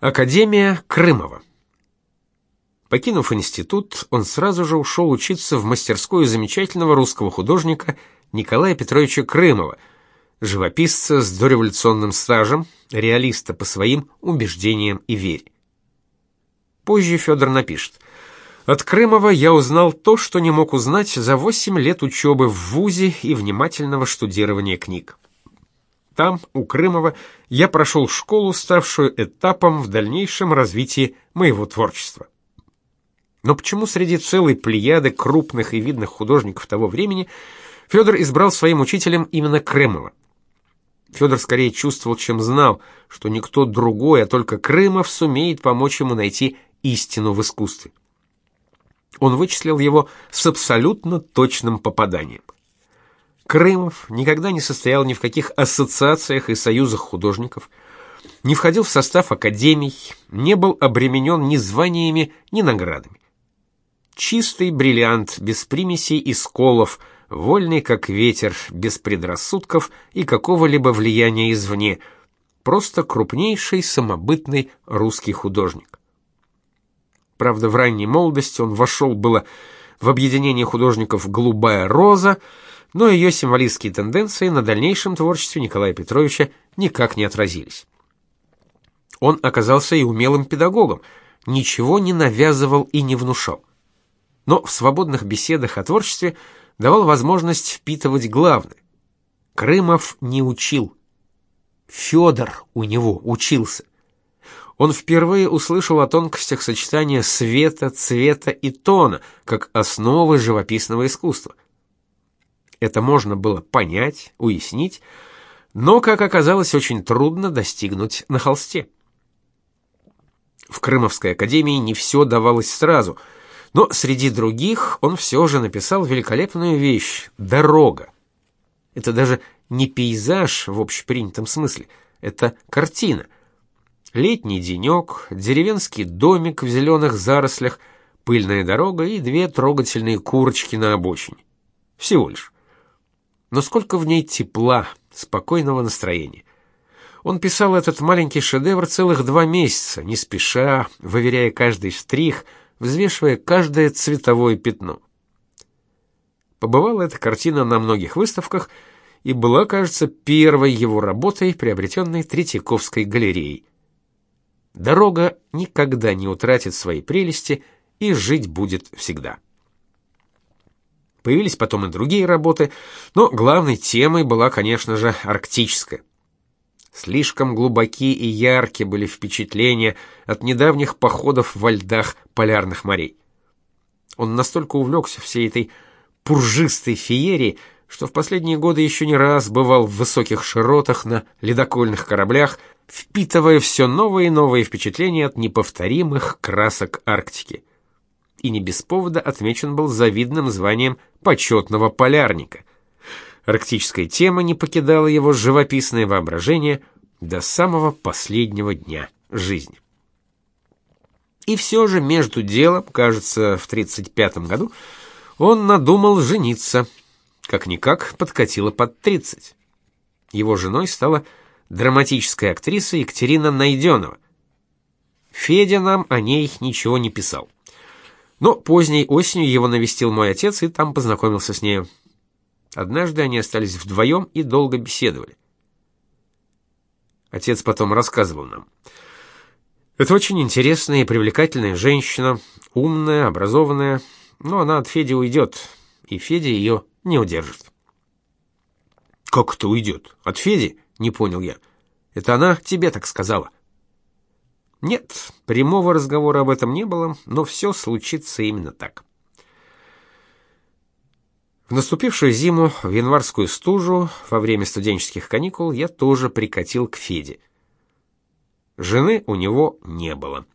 Академия Крымова. Покинув институт, он сразу же ушел учиться в мастерскую замечательного русского художника Николая Петровича Крымова, живописца с дореволюционным стажем, реалиста по своим убеждениям и вере. Позже Федор напишет: От Крымова я узнал то, что не мог узнать за 8 лет учебы в вузе и внимательного штудирования книг. Там, у Крымова, я прошел школу, ставшую этапом в дальнейшем развитии моего творчества. Но почему среди целой плеяды крупных и видных художников того времени Федор избрал своим учителем именно Крымова? Федор скорее чувствовал, чем знал, что никто другой, а только Крымов сумеет помочь ему найти истину в искусстве. Он вычислил его с абсолютно точным попаданием. Крымов никогда не состоял ни в каких ассоциациях и союзах художников, не входил в состав академий, не был обременен ни званиями, ни наградами. Чистый бриллиант, без примесей и сколов, вольный как ветер, без предрассудков и какого-либо влияния извне, просто крупнейший самобытный русский художник. Правда, в ранней молодости он вошел было в объединение художников «Голубая роза», но ее символистские тенденции на дальнейшем творчестве Николая Петровича никак не отразились. Он оказался и умелым педагогом, ничего не навязывал и не внушал. Но в свободных беседах о творчестве давал возможность впитывать главное. Крымов не учил. Федор у него учился. Он впервые услышал о тонкостях сочетания света, цвета и тона как основы живописного искусства – это можно было понять, уяснить, но, как оказалось, очень трудно достигнуть на холсте. В Крымовской академии не все давалось сразу, но среди других он все же написал великолепную вещь «Дорога». Это даже не пейзаж в общепринятом смысле, это картина. Летний денек, деревенский домик в зеленых зарослях, пыльная дорога и две трогательные курочки на обочине. Всего лишь но сколько в ней тепла, спокойного настроения. Он писал этот маленький шедевр целых два месяца, не спеша, выверяя каждый штрих, взвешивая каждое цветовое пятно. Побывала эта картина на многих выставках и была, кажется, первой его работой, приобретенной Третьяковской галереей. Дорога никогда не утратит своей прелести и жить будет всегда. Появились потом и другие работы, но главной темой была, конечно же, арктическая. Слишком глубоки и яркие были впечатления от недавних походов во льдах полярных морей. Он настолько увлекся всей этой пуржистой феерией, что в последние годы еще не раз бывал в высоких широтах на ледокольных кораблях, впитывая все новые и новые впечатления от неповторимых красок Арктики и не без повода отмечен был завидным званием почетного полярника. Арктическая тема не покидала его живописное воображение до самого последнего дня жизни. И все же между делом, кажется, в 35 году он надумал жениться. Как-никак подкатило под 30. Его женой стала драматическая актриса Екатерина Найденова. Федя нам о ней ничего не писал. Но поздней осенью его навестил мой отец и там познакомился с ней. Однажды они остались вдвоем и долго беседовали. Отец потом рассказывал нам. Это очень интересная и привлекательная женщина, умная, образованная, но она от Феди уйдет, и Федя ее не удержит. Как это уйдет? От Феди? Не понял я. Это она тебе так сказала. Нет, прямого разговора об этом не было, но все случится именно так. В наступившую зиму, в январскую стужу, во время студенческих каникул, я тоже прикатил к Феде. Жены у него не было.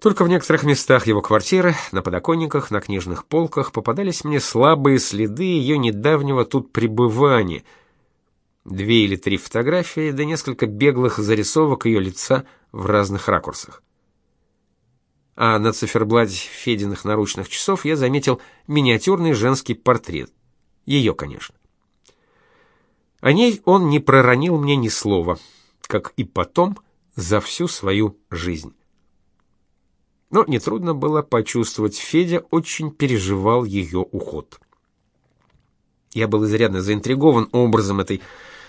Только в некоторых местах его квартиры, на подоконниках, на книжных полках попадались мне слабые следы ее недавнего тут пребывания — две или три фотографии, да несколько беглых зарисовок ее лица в разных ракурсах. А на циферблате Фединых наручных часов я заметил миниатюрный женский портрет. Ее, конечно. О ней он не проронил мне ни слова, как и потом за всю свою жизнь. Но нетрудно было почувствовать, Федя очень переживал ее уход. Я был изрядно заинтригован образом этой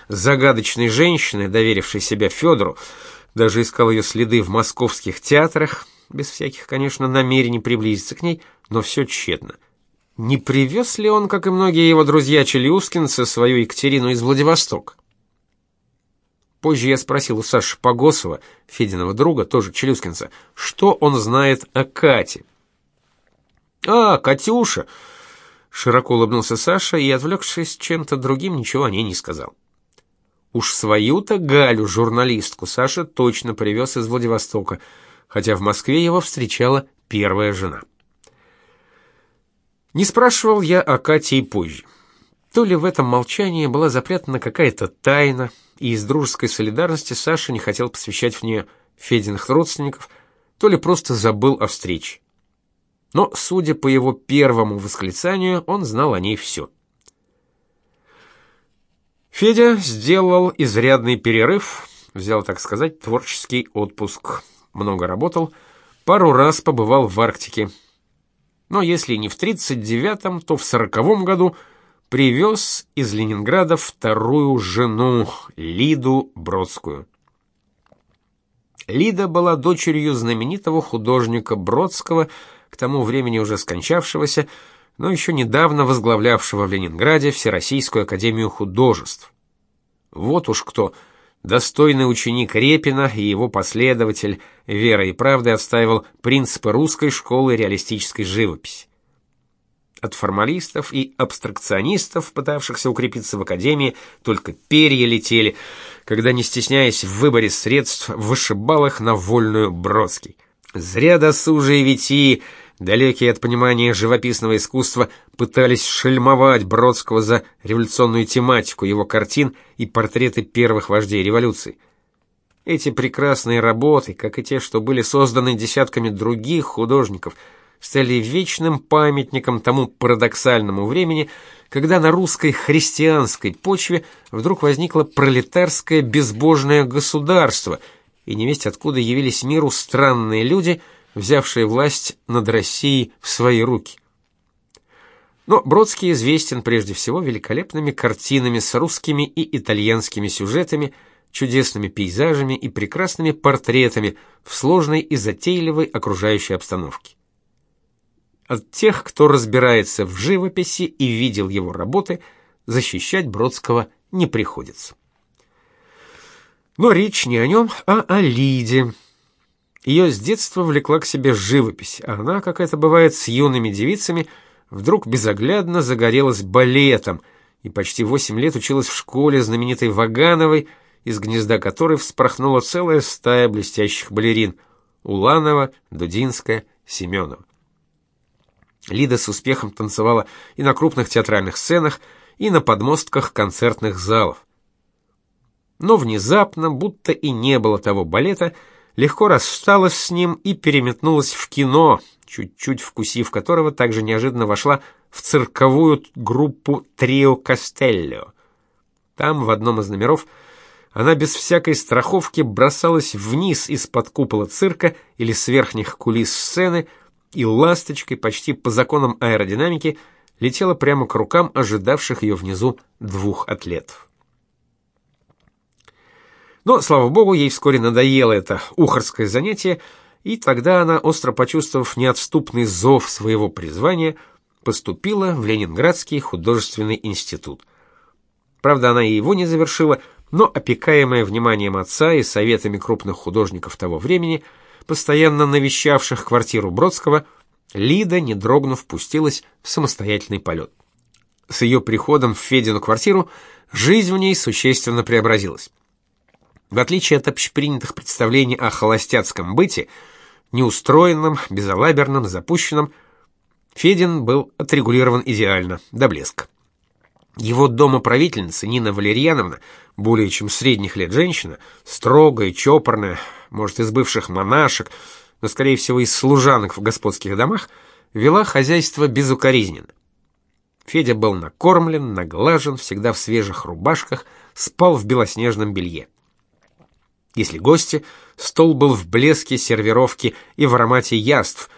загадочной женщины, доверившей себя Федору, даже искал ее следы в московских театрах, без всяких, конечно, намерений приблизиться к ней, но все тщетно. Не привез ли он, как и многие его друзья-челюскинцы, свою Екатерину из Владивостока? Позже я спросил у Саши Погосова, Фединого друга, тоже челюскинца, что он знает о Кате. «А, Катюша!» Широко улыбнулся Саша и, отвлекшись чем-то другим, ничего о ней не сказал. Уж свою-то Галю, журналистку, Саша точно привез из Владивостока, хотя в Москве его встречала первая жена. Не спрашивал я о Кате и позже. То ли в этом молчании была запрятана какая-то тайна, и из дружеской солидарности Саша не хотел посвящать в нее Фединых родственников, то ли просто забыл о встрече. Но, судя по его первому восклицанию, он знал о ней все. Федя сделал изрядный перерыв, взял, так сказать, творческий отпуск. Много работал, пару раз побывал в Арктике. Но если не в 39-м, то в 40-м году привез из Ленинграда вторую жену, Лиду Бродскую. Лида была дочерью знаменитого художника Бродского, к тому времени уже скончавшегося, но еще недавно возглавлявшего в Ленинграде Всероссийскую академию художеств. Вот уж кто достойный ученик Репина и его последователь верой и правдой отстаивал принципы русской школы реалистической живописи. От формалистов и абстракционистов, пытавшихся укрепиться в академии, только перья летели, когда, не стесняясь в выборе средств, вышибал их на вольную Бродский. Зря досужие вити далекие от понимания живописного искусства, пытались шельмовать Бродского за революционную тематику его картин и портреты первых вождей революции. Эти прекрасные работы, как и те, что были созданы десятками других художников, стали вечным памятником тому парадоксальному времени, когда на русской христианской почве вдруг возникло пролетарское безбожное государство, и невесть откуда явились миру странные люди – взявшие власть над Россией в свои руки. Но Бродский известен прежде всего великолепными картинами с русскими и итальянскими сюжетами, чудесными пейзажами и прекрасными портретами в сложной и затейливой окружающей обстановке. От тех, кто разбирается в живописи и видел его работы, защищать Бродского не приходится. Но речь не о нем, а о Лиде, ее с детства влекла к себе живопись, а она, как это бывает с юными девицами, вдруг безоглядно загорелась балетом и почти восемь лет училась в школе знаменитой Вагановой, из гнезда которой вспорхнула целая стая блестящих балерин – Уланова, Дудинская, Семенова. Лида с успехом танцевала и на крупных театральных сценах, и на подмостках концертных залов. Но внезапно, будто и не было того балета – легко рассталась с ним и переметнулась в кино, чуть-чуть вкусив которого также неожиданно вошла в цирковую группу Трио Кастелло. Там, в одном из номеров, она без всякой страховки бросалась вниз из-под купола цирка или с верхних кулис сцены и ласточкой почти по законам аэродинамики летела прямо к рукам ожидавших ее внизу двух атлетов. Но, слава богу, ей вскоре надоело это ухарское занятие, и тогда она, остро почувствовав неотступный зов своего призвания, поступила в Ленинградский художественный институт. Правда, она и его не завершила, но опекаемая вниманием отца и советами крупных художников того времени, постоянно навещавших квартиру Бродского, Лида, не дрогнув, пустилась в самостоятельный полет. С ее приходом в Федину квартиру жизнь в ней существенно преобразилась. В отличие от общепринятых представлений о холостяцком быте, неустроенном, безалаберном, запущенном, Федин был отрегулирован идеально, до блеска. Его домоправительница Нина Валерьяновна, более чем средних лет женщина, строгая, чопорная, может, из бывших монашек, но, скорее всего, из служанок в господских домах, вела хозяйство безукоризненно. Федя был накормлен, наглажен, всегда в свежих рубашках, спал в белоснежном белье. Если гости, Стол был в блеске сервировки и в аромате яств,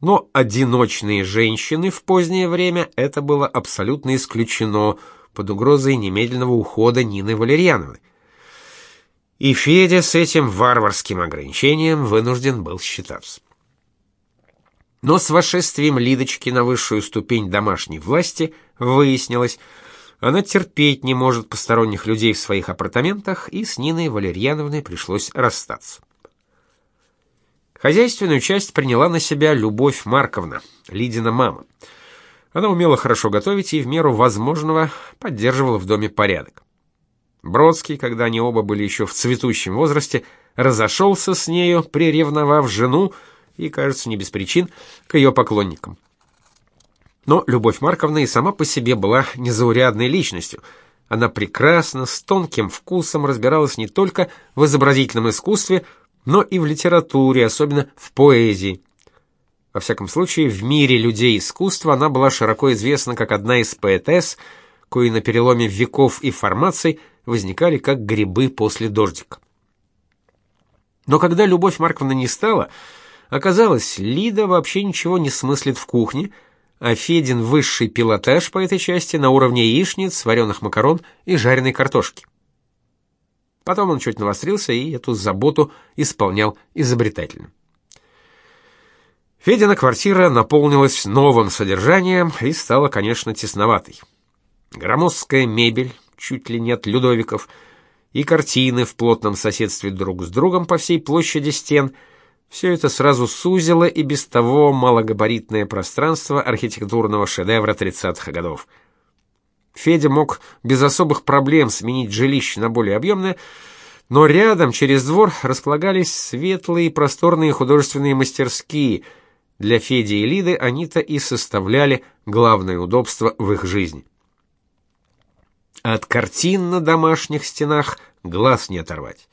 но одиночные женщины в позднее время это было абсолютно исключено под угрозой немедленного ухода Нины Валерьяновны. И Федя с этим варварским ограничением вынужден был считаться. Но с вошествием Лидочки на высшую ступень домашней власти выяснилось, она терпеть не может посторонних людей в своих апартаментах, и с Ниной Валерьяновной пришлось расстаться. Хозяйственную часть приняла на себя Любовь Марковна, Лидина мама. Она умела хорошо готовить и в меру возможного поддерживала в доме порядок. Бродский, когда они оба были еще в цветущем возрасте, разошелся с нею, приревновав жену, и, кажется, не без причин, к ее поклонникам. Но Любовь Марковна и сама по себе была незаурядной личностью. Она прекрасно, с тонким вкусом разбиралась не только в изобразительном искусстве, но и в литературе, особенно в поэзии. Во всяком случае, в мире людей искусства она была широко известна как одна из поэтесс, кои на переломе веков и формаций возникали как грибы после дождика. Но когда Любовь Марковна не стала, оказалось, Лида вообще ничего не смыслит в кухне, а Федин высший пилотаж по этой части на уровне яичниц, вареных макарон и жареной картошки. Потом он чуть навострился и эту заботу исполнял изобретательно. Федина квартира наполнилась новым содержанием и стала, конечно, тесноватой. Громоздкая мебель, чуть ли не от Людовиков, и картины в плотном соседстве друг с другом по всей площади стен — все это сразу сузило и без того малогабаритное пространство архитектурного шедевра 30-х годов. Федя мог без особых проблем сменить жилище на более объемное, но рядом, через двор, располагались светлые и просторные художественные мастерские. Для Феди и Лиды они-то и составляли главное удобство в их жизни. От картин на домашних стенах глаз не оторвать.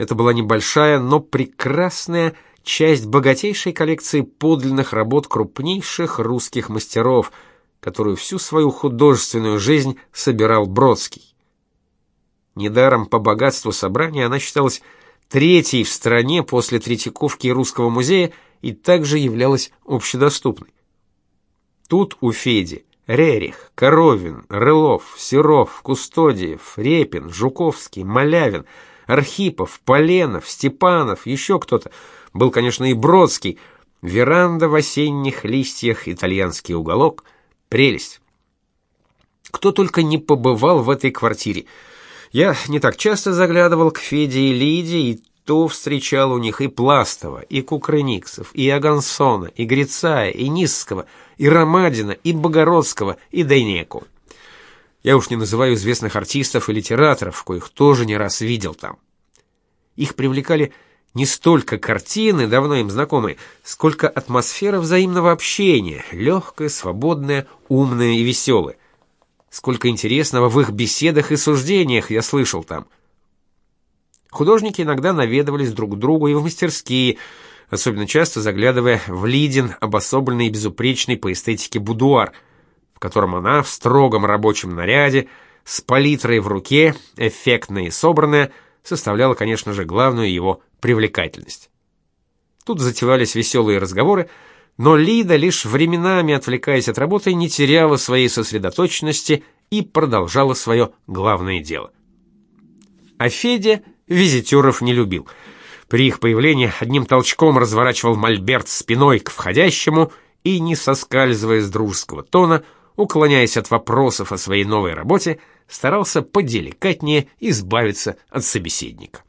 Это была небольшая, но прекрасная часть богатейшей коллекции подлинных работ крупнейших русских мастеров, которую всю свою художественную жизнь собирал Бродский. Недаром по богатству собрания она считалась третьей в стране после Третьяковки и Русского музея и также являлась общедоступной. Тут у Феди Рерих, Коровин, Рылов, Серов, Кустодиев, Репин, Жуковский, Малявин — Архипов, Поленов, Степанов, еще кто-то. Был, конечно, и Бродский. Веранда в осенних листьях, итальянский уголок. Прелесть. Кто только не побывал в этой квартире. Я не так часто заглядывал к Феде и Лиде, и то встречал у них и Пластова, и Кукрыниксов, и Агансона, и Грицая, и Низского, и Ромадина, и Богородского, и Дайнеку. Я уж не называю известных артистов и литераторов, коих тоже не раз видел там. Их привлекали не столько картины, давно им знакомые, сколько атмосфера взаимного общения, легкая, свободная, умная и веселая. Сколько интересного в их беседах и суждениях я слышал там. Художники иногда наведывались друг к другу и в мастерские, особенно часто заглядывая в Лидин обособленный и безупречный по эстетике будуар – в котором она в строгом рабочем наряде, с палитрой в руке, эффектная и собранная, составляла, конечно же, главную его привлекательность. Тут затевались веселые разговоры, но Лида, лишь временами отвлекаясь от работы, не теряла своей сосредоточенности и продолжала свое главное дело. А Федя визитеров не любил. При их появлении одним толчком разворачивал мольберт спиной к входящему и, не соскальзывая с дружеского тона, уклоняясь от вопросов о своей новой работе, старался поделикатнее избавиться от собеседника.